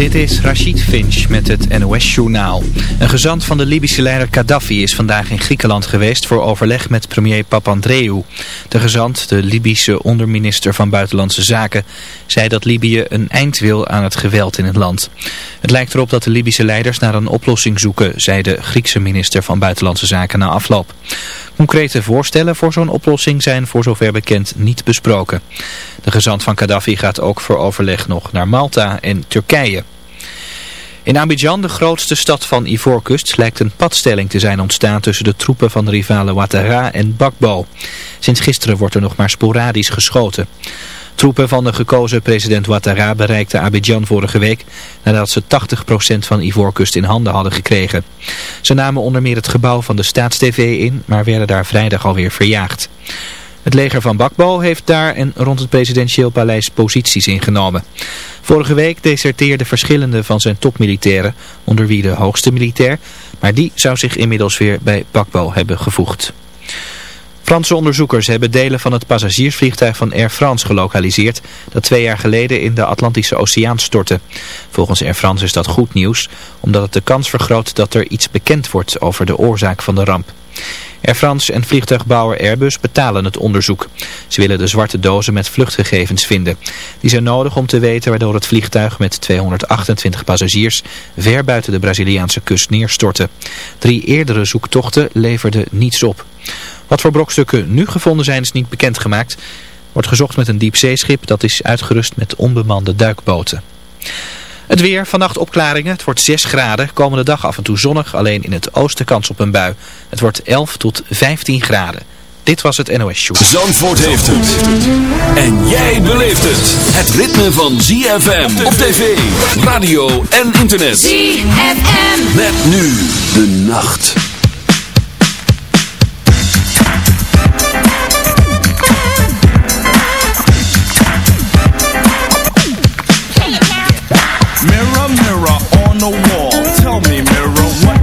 Dit is Rachid Finch met het NOS-journaal. Een gezant van de Libische leider Gaddafi is vandaag in Griekenland geweest voor overleg met premier Papandreou. De gezant, de Libische onderminister van Buitenlandse Zaken, zei dat Libië een eind wil aan het geweld in het land. Het lijkt erop dat de Libische leiders naar een oplossing zoeken, zei de Griekse minister van Buitenlandse Zaken na afloop. Concrete voorstellen voor zo'n oplossing zijn voor zover bekend niet besproken. De gezant van Gaddafi gaat ook voor overleg nog naar Malta en Turkije. In Abidjan, de grootste stad van Ivoorkust, lijkt een padstelling te zijn ontstaan tussen de troepen van de rivalen Ouattara en Bakbo. Sinds gisteren wordt er nog maar sporadisch geschoten. Troepen van de gekozen president Ouattara bereikten Abidjan vorige week nadat ze 80% van Ivoorkust in handen hadden gekregen. Ze namen onder meer het gebouw van de Staatstv in, maar werden daar vrijdag alweer verjaagd. Het leger van Bakbo heeft daar en rond het presidentieel paleis posities ingenomen. Vorige week deserteerden verschillende van zijn topmilitairen, onder wie de hoogste militair, maar die zou zich inmiddels weer bij Bakbo hebben gevoegd. Franse onderzoekers hebben delen van het passagiersvliegtuig van Air France gelokaliseerd dat twee jaar geleden in de Atlantische Oceaan stortte. Volgens Air France is dat goed nieuws, omdat het de kans vergroot dat er iets bekend wordt over de oorzaak van de ramp. Air France en vliegtuigbouwer Airbus betalen het onderzoek. Ze willen de zwarte dozen met vluchtgegevens vinden. Die zijn nodig om te weten waardoor het vliegtuig met 228 passagiers ver buiten de Braziliaanse kust neerstortte. Drie eerdere zoektochten leverden niets op. Wat voor brokstukken nu gevonden zijn is niet bekendgemaakt. Wordt gezocht met een diepzeeschip dat is uitgerust met onbemande duikboten. Het weer, vannacht opklaringen. Het wordt 6 graden. Komende dag af en toe zonnig. Alleen in het oosten kans op een bui. Het wordt 11 tot 15 graden. Dit was het NOS Show. Zandvoort heeft het. En jij beleeft het. Het ritme van ZFM op tv, radio en internet. ZFM. Met nu de nacht.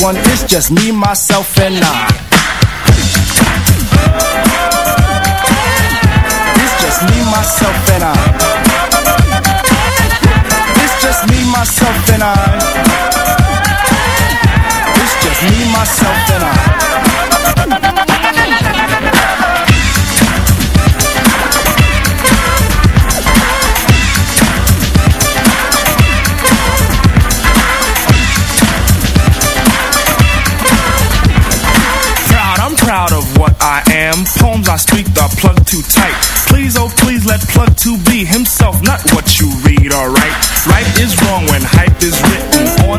one, it's just me, myself, and I.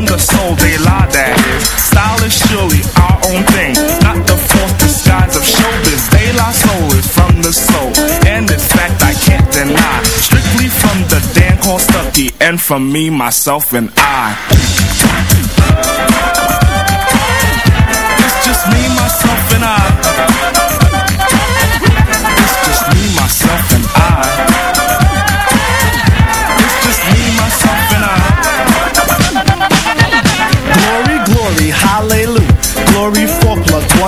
on the soul, they lie, that is. Style is surely our own thing, not the false disguise of showbiz. They lie soul is from the soul, and in fact I can't deny. Strictly from the Dan called Stucky, and from me, myself, and I. It's just me, myself, and I.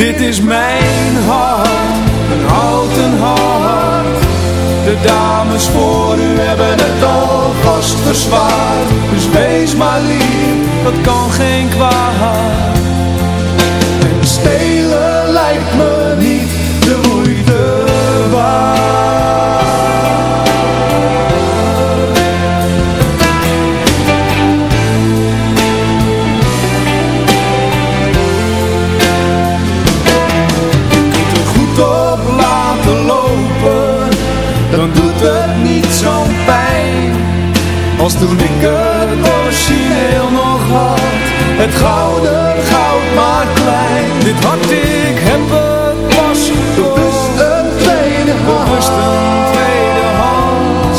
Dit is mijn hart, een houten hart. De dames voor u hebben het al vast verzwaard. Dus wees maar lief, dat kan geen kwaad. Als toen ik het origineel nog had. Het gouden goud maar klein. Dit hart ik heb het pas Bewust een tweede Bewust een tweede hand.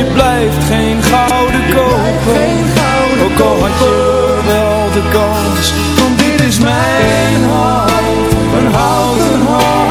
Je blijft geen gouden kopen Ook al had je wel de kans. Want dit is mijn hart. Een houten hart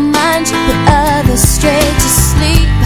mind you, put others straight to sleep.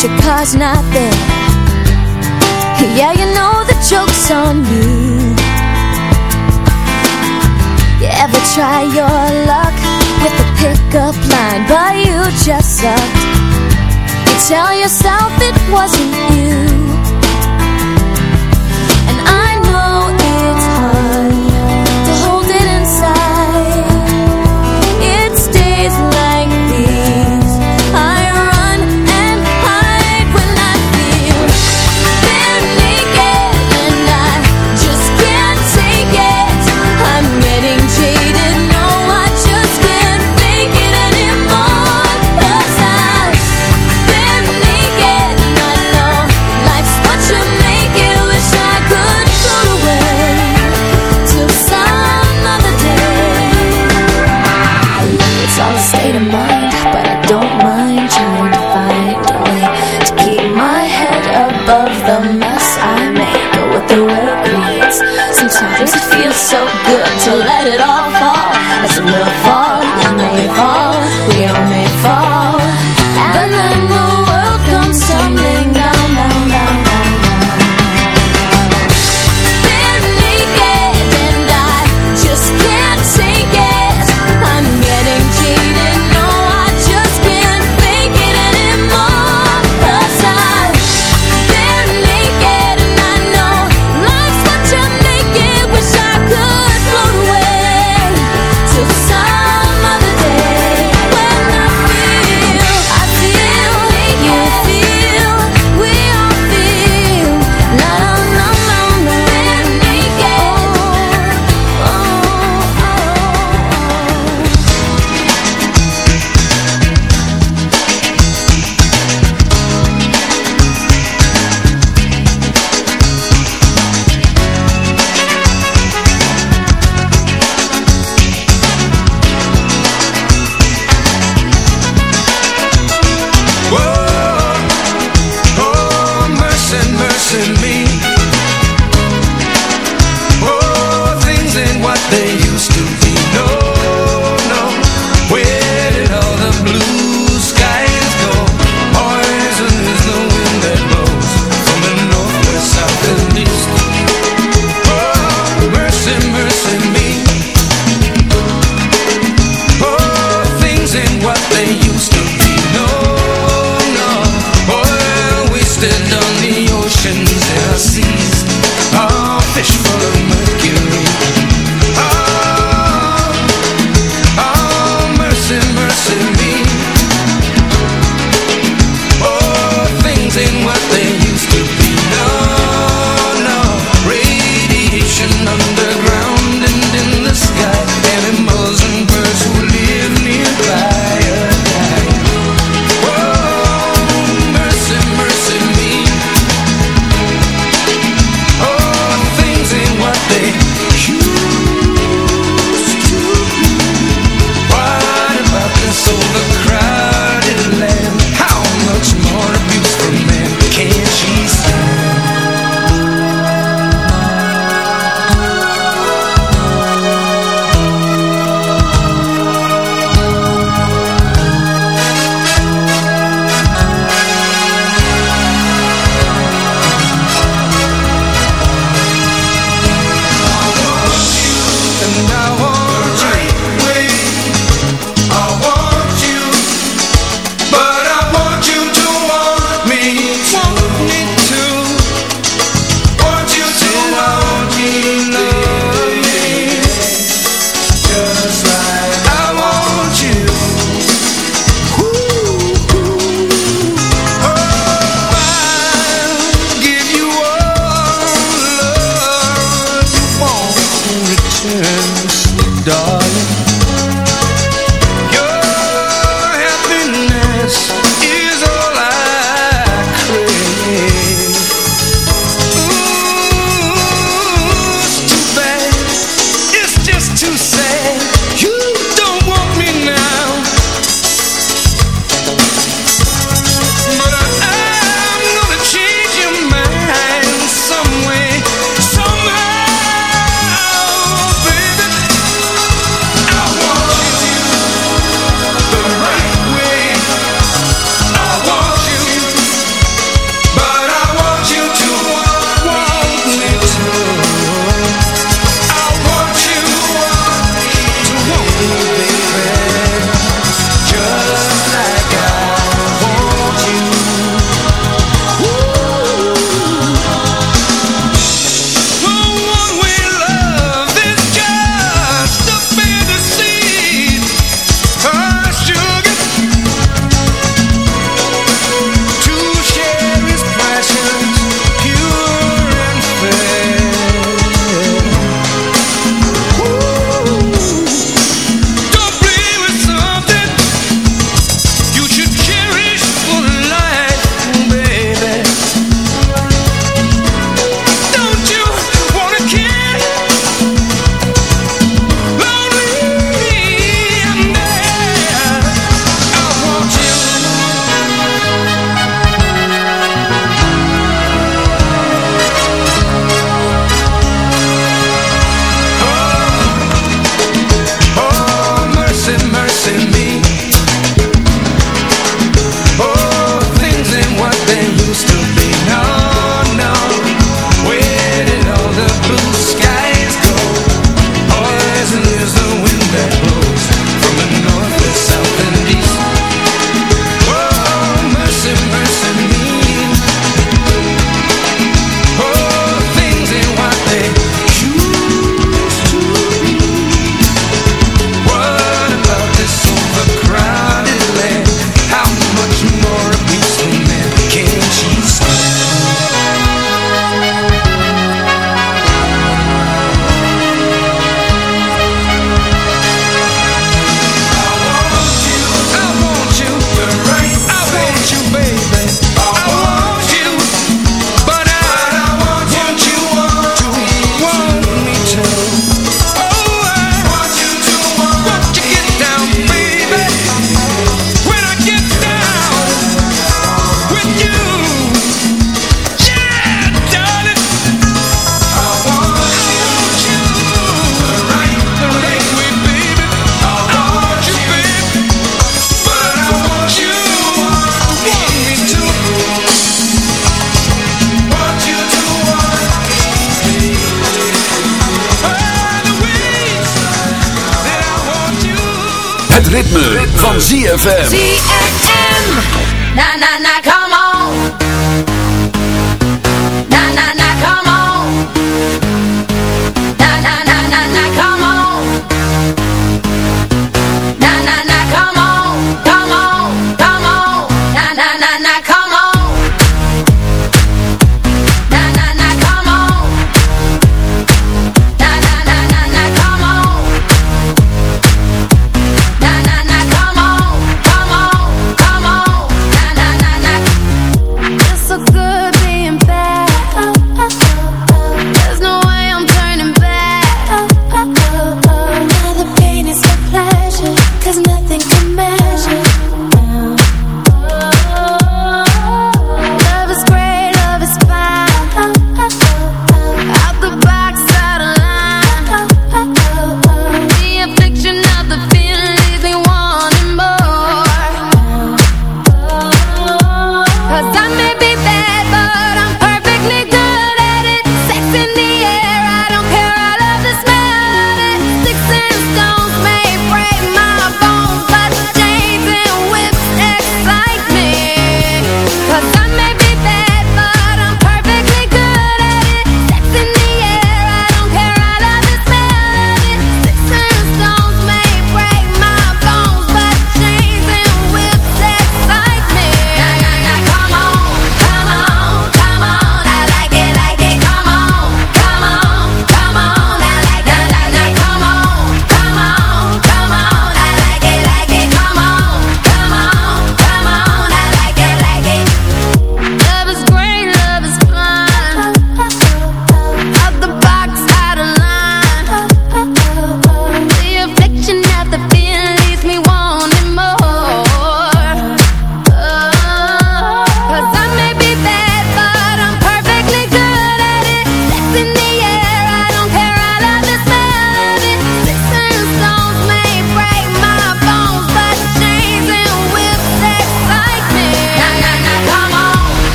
Your car's not nothing. Yeah, you know the joke's on you. You ever try your luck with a pickup line But you just sucked. You tell yourself it wasn't you.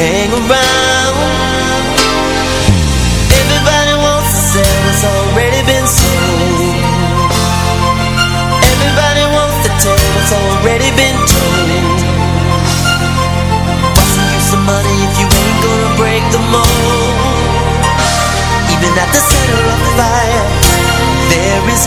hang around. Everybody wants to sell, what's already been sold Everybody wants to tell, what's already been told. What's the use of money if you ain't gonna break the mold. Even at the center of the fire, there is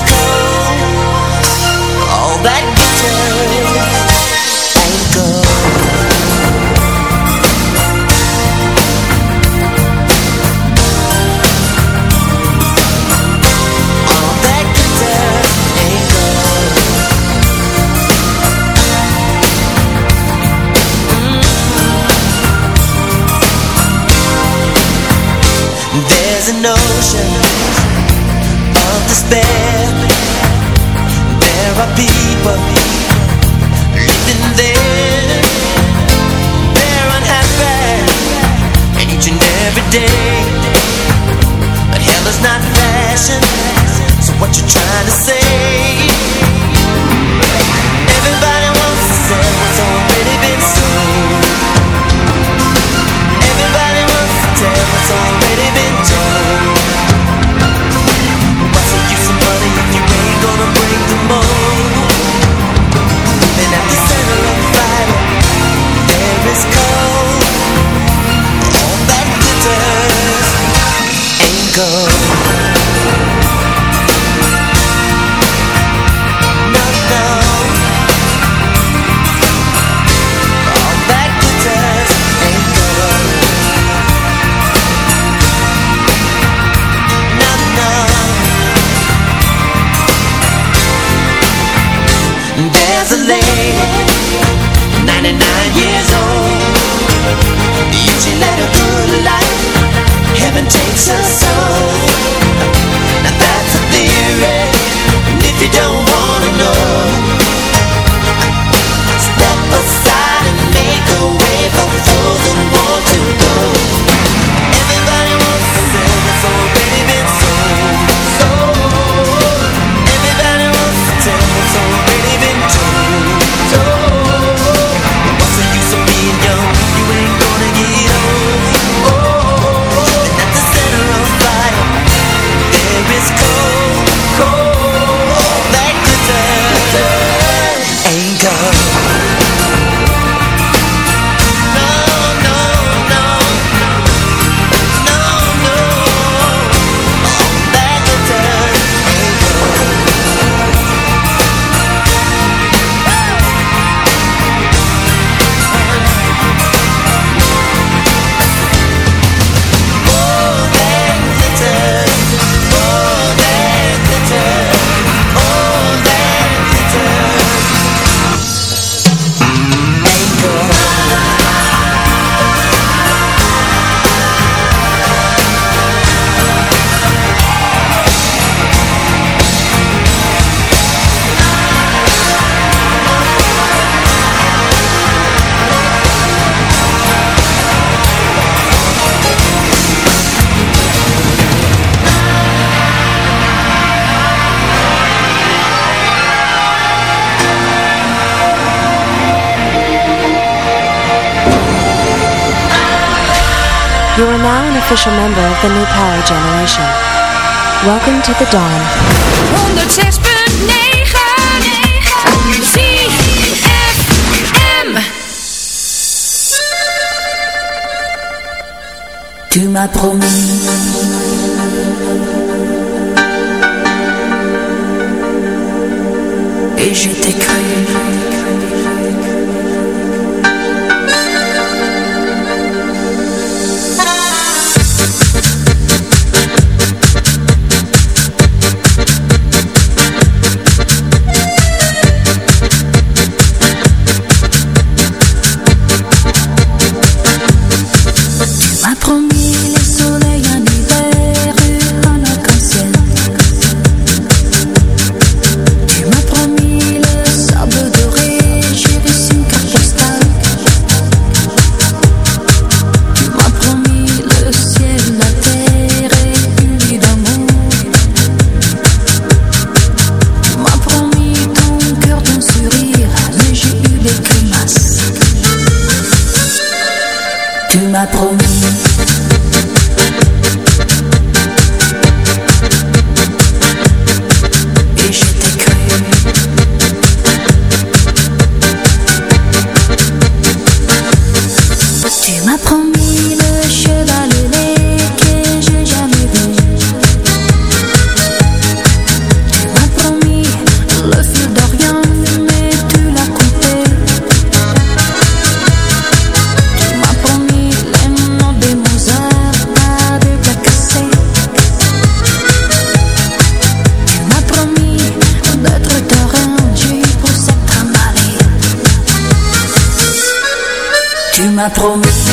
99 years old. Each and let a good life Heaven takes us home You are now an official member of the new power generation. Welcome to the dawn. 106.9 Tu m'as promis Et je t'ai cru promis